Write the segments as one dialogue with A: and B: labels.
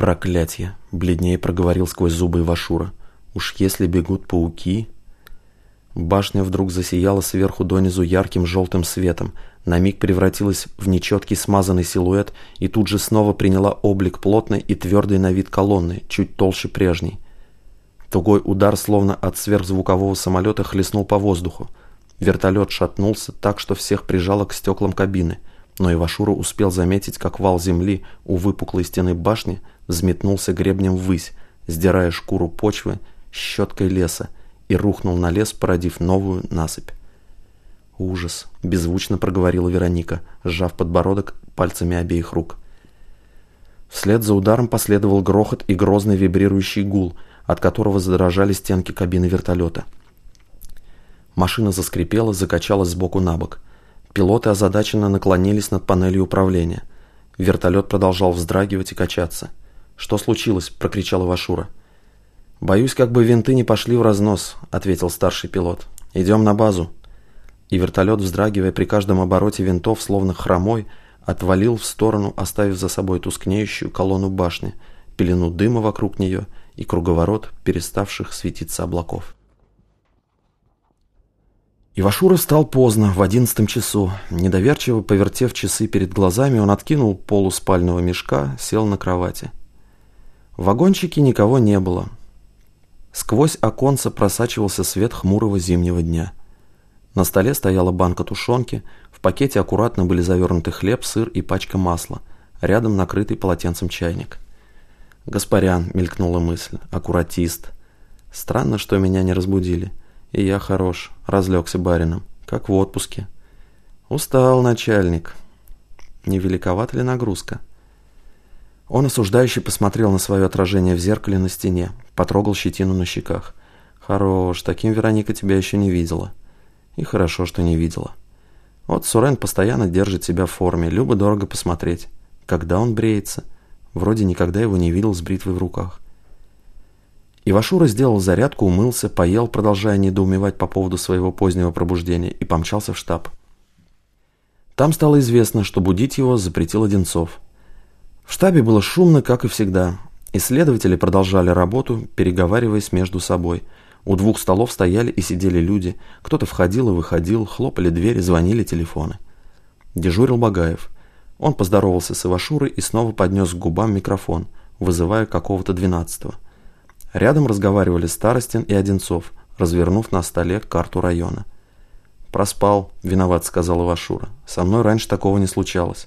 A: «Проклятье!» — бледнее проговорил сквозь зубы Ивашура. «Уж если бегут пауки...» Башня вдруг засияла сверху донизу ярким желтым светом, на миг превратилась в нечеткий смазанный силуэт и тут же снова приняла облик плотной и твердой на вид колонны, чуть толще прежней. Тугой удар, словно от сверхзвукового самолета, хлестнул по воздуху. Вертолет шатнулся так, что всех прижало к стеклам кабины, но Ивашура успел заметить, как вал земли у выпуклой стены башни взметнулся гребнем ввысь, сдирая шкуру почвы щеткой леса, и рухнул на лес, породив новую насыпь. «Ужас!» – беззвучно проговорила Вероника, сжав подбородок пальцами обеих рук. Вслед за ударом последовал грохот и грозный вибрирующий гул, от которого задрожали стенки кабины вертолета. Машина заскрипела, закачалась сбоку на бок. Пилоты озадаченно наклонились над панелью управления. Вертолет продолжал вздрагивать и качаться. «Что случилось?» – прокричал Ивашура. «Боюсь, как бы винты не пошли в разнос», — ответил старший пилот. «Идем на базу». И вертолет, вздрагивая при каждом обороте винтов, словно хромой, отвалил в сторону, оставив за собой тускнеющую колонну башни, пелену дыма вокруг нее и круговорот переставших светиться облаков. Ивашура встал поздно, в одиннадцатом часу. Недоверчиво повертев часы перед глазами, он откинул полу спального мешка, сел на кровати. В вагончике никого не было. Сквозь оконце просачивался свет хмурого зимнего дня. На столе стояла банка тушенки, в пакете аккуратно были завернуты хлеб, сыр и пачка масла, рядом накрытый полотенцем чайник. «Гаспарян», — мелькнула мысль, — «аккуратист». Странно, что меня не разбудили. И я хорош, разлегся барином, как в отпуске. Устал начальник. Не великовата ли нагрузка? Он осуждающе посмотрел на свое отражение в зеркале на стене, потрогал щетину на щеках. «Хорош, таким Вероника тебя еще не видела». И хорошо, что не видела. Вот Сурен постоянно держит себя в форме, любо-дорого посмотреть. Когда он бреется? Вроде никогда его не видел с бритвой в руках. Ивашура сделал зарядку, умылся, поел, продолжая недоумевать по поводу своего позднего пробуждения, и помчался в штаб. Там стало известно, что будить его запретил Одинцов – в штабе было шумно, как и всегда. Исследователи продолжали работу, переговариваясь между собой. У двух столов стояли и сидели люди. Кто-то входил и выходил, хлопали двери, звонили телефоны. Дежурил Багаев. Он поздоровался с Ивашурой и снова поднес к губам микрофон, вызывая какого-то двенадцатого. Рядом разговаривали Старостин и Одинцов, развернув на столе карту района. «Проспал», — виноват сказал Ивашура. «Со мной раньше такого не случалось».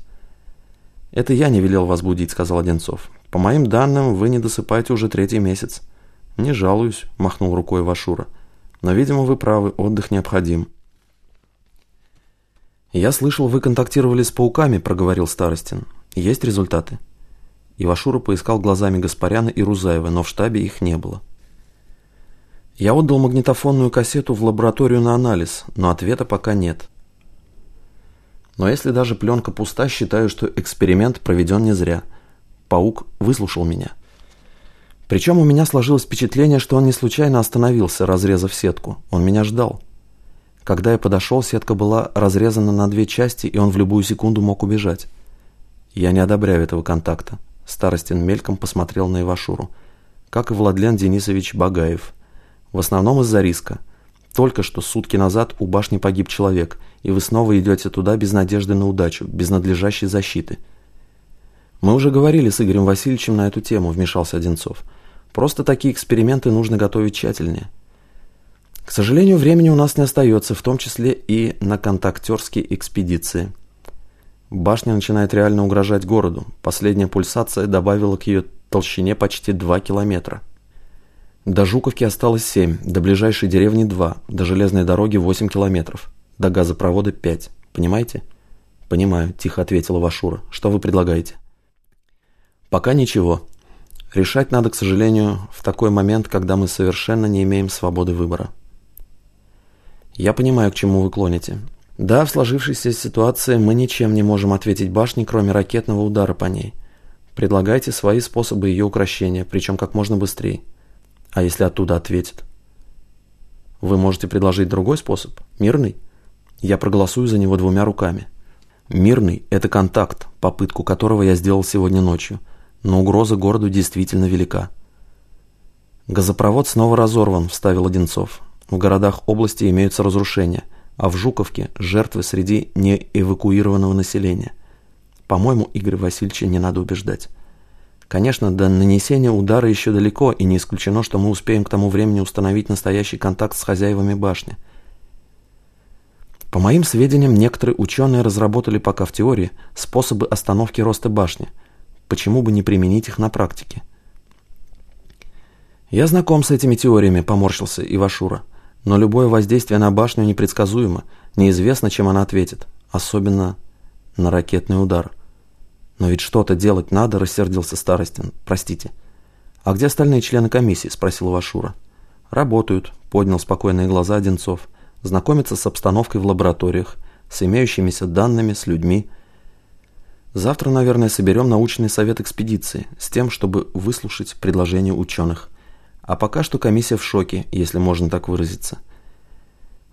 A: «Это я не велел вас будить», — сказал Одинцов. «По моим данным, вы не досыпаете уже третий месяц». «Не жалуюсь», — махнул рукой Вашура. «Но, видимо, вы правы, отдых необходим». «Я слышал, вы контактировали с пауками», — проговорил Старостин. «Есть результаты?» Ивашура поискал глазами Гаспаряна и Рузаева, но в штабе их не было. «Я отдал магнитофонную кассету в лабораторию на анализ, но ответа пока нет. Но если даже пленка пуста, считаю, что эксперимент проведен не зря. Паук выслушал меня. Причем у меня сложилось впечатление, что он не случайно остановился, разрезав сетку. Он меня ждал. Когда я подошел, сетка была разрезана на две части, и он в любую секунду мог убежать. Я не одобряю этого контакта. Старостин мельком посмотрел на Ивашуру. Как и Владлен Денисович Багаев. В основном из-за риска. Только что сутки назад у башни погиб человек – и вы снова идете туда без надежды на удачу, без надлежащей защиты. Мы уже говорили с Игорем Васильевичем на эту тему, вмешался Одинцов. Просто такие эксперименты нужно готовить тщательнее. К сожалению, времени у нас не остается, в том числе и на контактерские экспедиции. Башня начинает реально угрожать городу. Последняя пульсация добавила к ее толщине почти 2 километра. До Жуковки осталось 7, до ближайшей деревни 2, до железной дороги 8 километров. До газопровода 5. Понимаете? Понимаю, тихо ответила Вашура. Что вы предлагаете? Пока ничего. Решать надо, к сожалению, в такой момент, когда мы совершенно не имеем свободы выбора. Я понимаю, к чему вы клоните. Да, в сложившейся ситуации мы ничем не можем ответить башне, кроме ракетного удара по ней. Предлагайте свои способы ее укрощения, причем как можно быстрее. А если оттуда ответят? Вы можете предложить другой способ? Мирный? Я проголосую за него двумя руками. Мирный – это контакт, попытку которого я сделал сегодня ночью. но угроза городу действительно велика. «Газопровод снова разорван», – вставил Одинцов. «В городах области имеются разрушения, а в Жуковке – жертвы среди неэвакуированного населения. По-моему, Игорь Васильевича не надо убеждать. Конечно, до нанесения удара еще далеко, и не исключено, что мы успеем к тому времени установить настоящий контакт с хозяевами башни. По моим сведениям, некоторые ученые разработали пока в теории способы остановки роста башни. Почему бы не применить их на практике?» «Я знаком с этими теориями», – поморщился Ивашура. «Но любое воздействие на башню непредсказуемо. Неизвестно, чем она ответит. Особенно на ракетный удар». «Но ведь что-то делать надо», – рассердился Старостин. «Простите». «А где остальные члены комиссии?» – спросил Ивашура. «Работают», – поднял спокойные глаза Одинцов. «Знакомятся с обстановкой в лабораториях, с имеющимися данными, с людьми». Завтра, наверное, соберем научный совет экспедиции с тем, чтобы выслушать предложения ученых. А пока что комиссия в шоке, если можно так выразиться.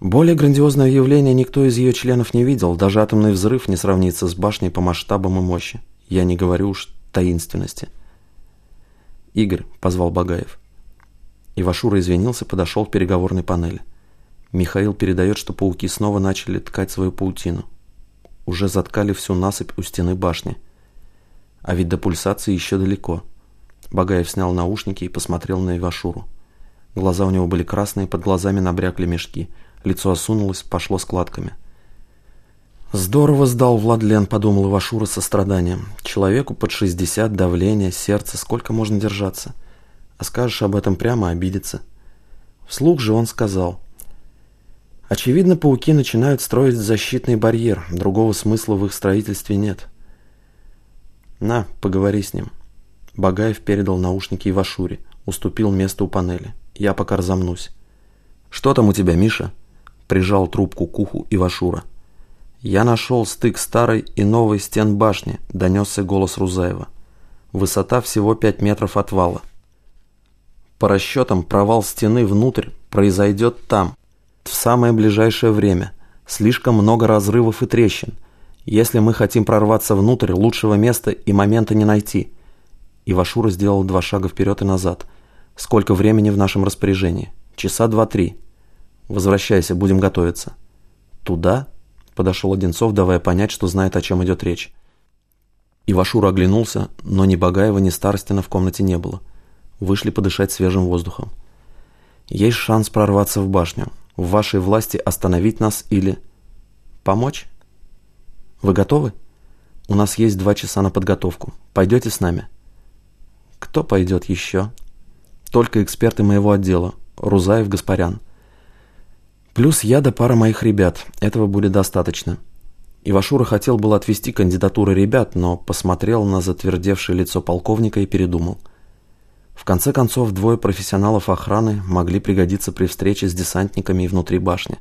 A: Более грандиозное явление никто из ее членов не видел, даже атомный взрыв не сравнится с башней по масштабам и мощи. Я не говорю уж таинственности. «Игорь», — позвал Багаев. Ивашура извинился, подошел к переговорной панели. Михаил передает, что пауки снова начали ткать свою паутину. Уже заткали всю насыпь у стены башни. А ведь до пульсации еще далеко. Багаев снял наушники и посмотрел на Ивашуру. Глаза у него были красные, под глазами набрякли мешки. Лицо осунулось, пошло складками. «Здорово сдал Владлен», — подумал Ивашура со страданием. «Человеку под шестьдесят, давление, сердце, сколько можно держаться? А скажешь об этом прямо, обидится». Вслух же он сказал. «Очевидно, пауки начинают строить защитный барьер. Другого смысла в их строительстве нет». «На, поговори с ним». Багаев передал наушники Ивашуре, уступил место у панели. Я пока разомнусь. «Что там у тебя, Миша?» Прижал трубку к уху Ивашура. «Я нашел стык старой и новой стен башни», – донесся голос Рузаева. «Высота всего 5 метров от вала. По расчетам, провал стены внутрь произойдет там, в самое ближайшее время. Слишком много разрывов и трещин. Если мы хотим прорваться внутрь, лучшего места и момента не найти. Ивашура сделал два шага вперед и назад. «Сколько времени в нашем распоряжении?» «Часа два-три». «Возвращайся, будем готовиться». «Туда?» – подошел Одинцов, давая понять, что знает, о чем идет речь. Ивашура оглянулся, но ни Багаева, ни Старостина в комнате не было. Вышли подышать свежим воздухом. «Есть шанс прорваться в башню. В вашей власти остановить нас или...» «Помочь?» «Вы готовы?» «У нас есть два часа на подготовку. Пойдете с нами?» Кто пойдет еще? Только эксперты моего отдела. Рузаев, Гаспарян. Плюс я да пара моих ребят. Этого будет достаточно. Ивашура хотел было отвести кандидатуры ребят, но посмотрел на затвердевшее лицо полковника и передумал. В конце концов, двое профессионалов охраны могли пригодиться при встрече с десантниками и внутри башни.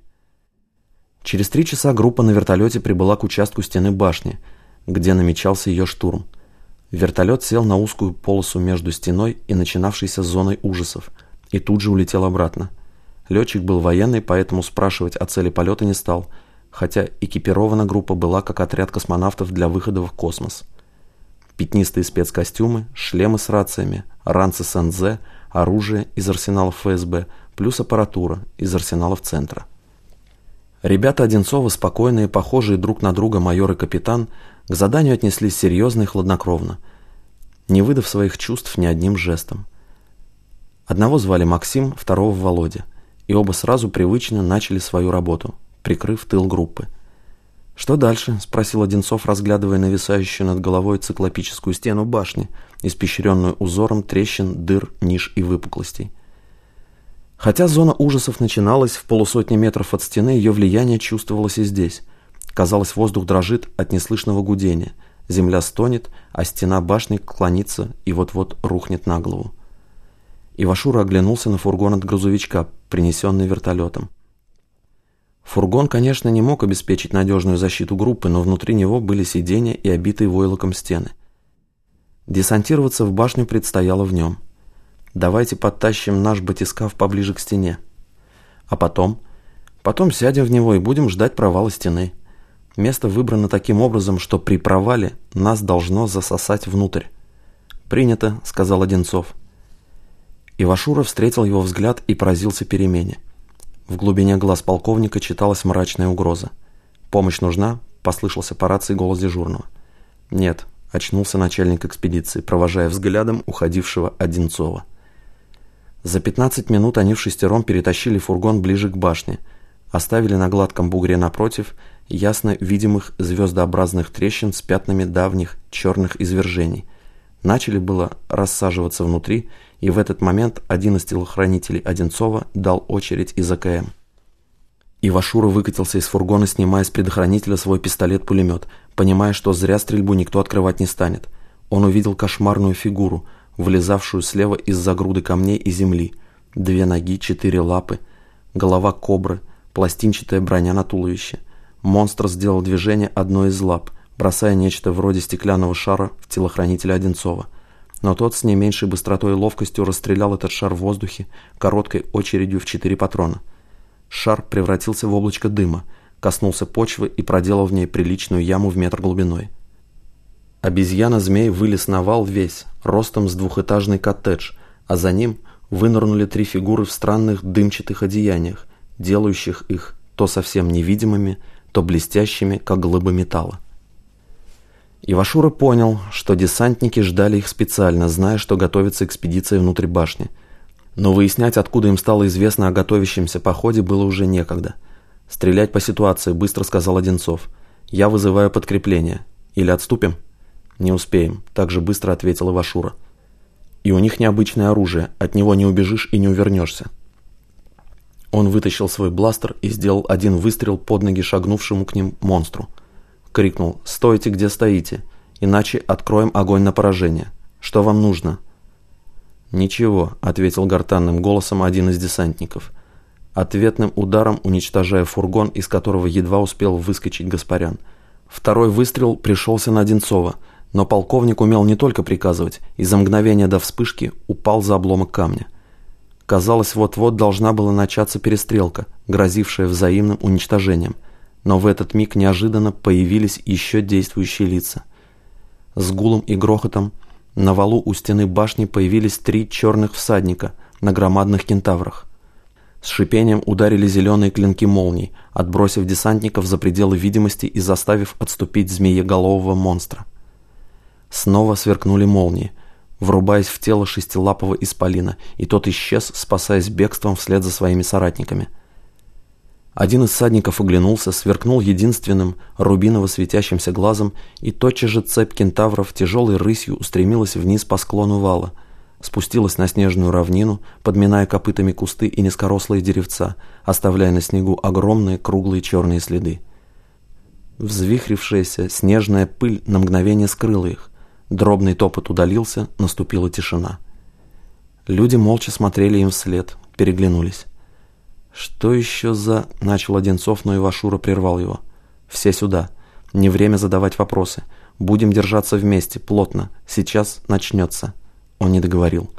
A: Через три часа группа на вертолете прибыла к участку стены башни, где намечался ее штурм. Вертолет сел на узкую полосу между стеной и начинавшейся зоной ужасов, и тут же улетел обратно. Летчик был военный, поэтому спрашивать о цели полета не стал, хотя экипирована группа была как отряд космонавтов для выхода в космос. Пятнистые спецкостюмы, шлемы с рациями, ранцы с НЗ, оружие из арсеналов ФСБ, плюс аппаратура из арсеналов центра. Ребята Одинцова, спокойные, похожие друг на друга майор и капитан, к заданию отнеслись серьезно и хладнокровно, не выдав своих чувств ни одним жестом. Одного звали Максим, второго Володя, и оба сразу привычно начали свою работу, прикрыв тыл группы. «Что дальше?» – спросил Одинцов, разглядывая нависающую над головой циклопическую стену башни, испещренную узором трещин, дыр, ниш и выпуклостей. Хотя зона ужасов начиналась в полусотни метров от стены, ее влияние чувствовалось и здесь – Казалось, воздух дрожит от неслышного гудения. Земля стонет, а стена башни клонится и вот-вот рухнет на голову. Ивашура оглянулся на фургон от грузовичка, принесенный вертолетом. Фургон, конечно, не мог обеспечить надежную защиту группы, но внутри него были сиденья и обитые войлоком стены. Десантироваться в башню предстояло в нем. Давайте подтащим наш батискаф поближе к стене. А потом? Потом сядем в него и будем ждать провала стены. Место выбрано таким образом, что при провале нас должно засосать внутрь. «Принято», — сказал Одинцов. Ивашура встретил его взгляд и поразился перемене. В глубине глаз полковника читалась мрачная угроза. «Помощь нужна?» – послышался по рации голос дежурного. «Нет», – очнулся начальник экспедиции, провожая взглядом уходившего Одинцова. За 15 минут они в шестером перетащили фургон ближе к башне, оставили на гладком бугре напротив ясно видимых звездообразных трещин с пятнами давних черных извержений. Начали было рассаживаться внутри, и в этот момент один из телохранителей Одинцова дал очередь из АКМ. Ивашура выкатился из фургона, снимая с предохранителя свой пистолет-пулемет, понимая, что зря стрельбу никто открывать не станет. Он увидел кошмарную фигуру, вылезавшую слева из-за груды камней и земли. Две ноги, четыре лапы, голова кобры, пластинчатая броня на туловище. Монстр сделал движение одной из лап, бросая нечто вроде стеклянного шара в телохранителя Одинцова. Но тот с не меньшей быстротой и ловкостью расстрелял этот шар в воздухе короткой очередью в четыре патрона. Шар превратился в облачко дыма, коснулся почвы и проделал в ней приличную яму в метр глубиной. Обезьяна-змей вылез на вал весь, ростом с двухэтажный коттедж, а за ним вынырнули три фигуры в странных дымчатых одеяниях, делающих их то совсем невидимыми, то блестящими, как глыбы металла. Ивашура понял, что десантники ждали их специально, зная, что готовится экспедиция внутрь башни. Но выяснять, откуда им стало известно о готовящемся походе, было уже некогда. «Стрелять по ситуации», — быстро сказал Одинцов. «Я вызываю подкрепление. Или отступим?» «Не успеем», — также быстро ответил Ивашура. «И у них необычное оружие, от него не убежишь и не увернешься». Он вытащил свой бластер и сделал один выстрел под ноги шагнувшему к ним монстру. Крикнул «Стойте, где стоите, иначе откроем огонь на поражение. Что вам нужно?» «Ничего», — ответил гортанным голосом один из десантников. Ответным ударом уничтожая фургон, из которого едва успел выскочить Гаспарян. Второй выстрел пришелся на Одинцова, но полковник умел не только приказывать, и за мгновение до вспышки упал за обломок камня. Казалось, вот-вот должна была начаться перестрелка, грозившая взаимным уничтожением. Но в этот миг неожиданно появились еще действующие лица. С гулом и грохотом на валу у стены башни появились три черных всадника на громадных кентаврах. С шипением ударили зеленые клинки молний, отбросив десантников за пределы видимости и заставив отступить змееголового монстра. Снова сверкнули молнии, врубаясь в тело шестилапого исполина, и тот исчез, спасаясь бегством вслед за своими соратниками. Один из садников оглянулся, сверкнул единственным рубиново-светящимся глазом, и тотчас же цепь кентавров тяжелой рысью устремилась вниз по склону вала, спустилась на снежную равнину, подминая копытами кусты и низкорослые деревца, оставляя на снегу огромные круглые черные следы. Взвихрившаяся снежная пыль на мгновение скрыла их, Дробный топот удалился, наступила тишина. Люди молча смотрели им вслед, переглянулись. «Что еще за...» — начал Одинцов, но Ивашура прервал его. «Все сюда. Не время задавать вопросы. Будем держаться вместе, плотно. Сейчас начнется». Он не договорил.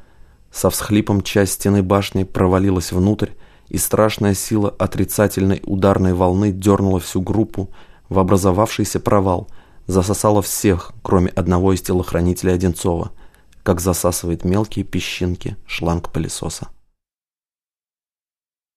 A: Со всхлипом часть стены башни провалилась внутрь, и страшная сила отрицательной ударной волны дернула всю группу в образовавшийся провал — засосало всех, кроме одного из телохранителей Одинцова, как засасывает мелкие песчинки шланг пылесоса.